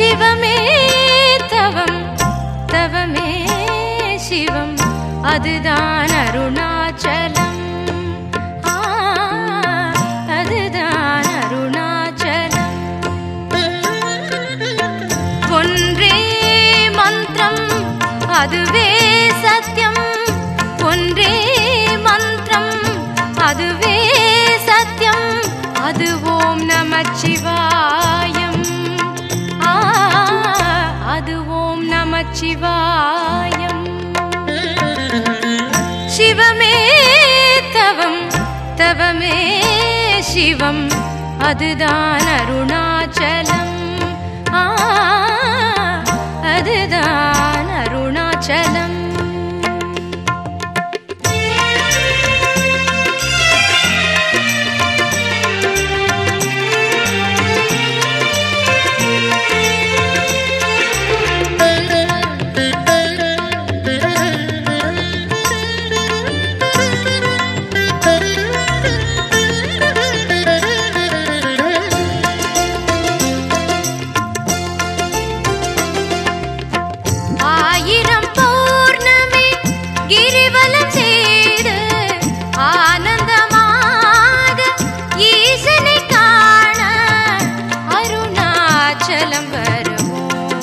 சிவமே தவம் தவமே சிவம். அதுதான் அருணாச்சலம். அதுதான் அருணாச்சலம். ஒன்றே மந்திரம் அதுவே சத்தியம். நமச்சிவாயம் சிவமே தவம் தவமே சிவம் அதுதான் அருணாச்சலம் ஆ அதுதான் அருணாச்சலம் அருணாச்சலம் வருவோம்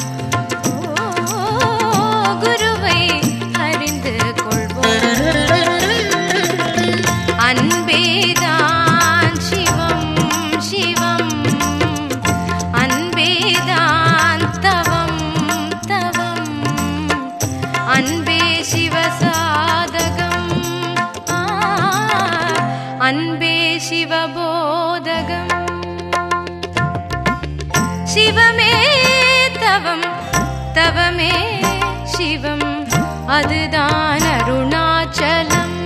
குருவை அறிந்து கொள்வோம். அன்பேதான் சிவம் சிவம். அன்பேதான் தவம் தவம். அன்பே சிவசாதகம். அன்பே சிவபோதகம். சிவமே தவம் தவமே சிவம். அதுதான் அருணாச்சலம்.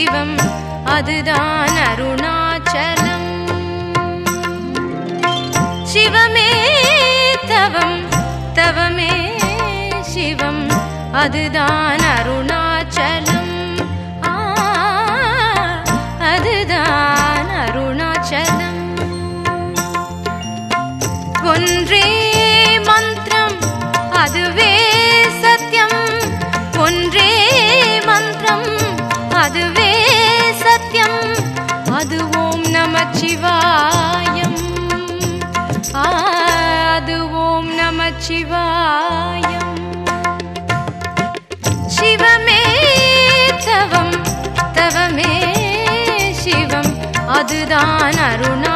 சிவம் அதுதான் அருணாச்சலம். சிவமே தவம் தவமே சிவம் அதுதான் அருணா நமச்சிவாயம். ஆ, அது ஓம் நமச்சிவாயம். சிவமே தவம் தவமே சிவம். அதுதான் அருணா.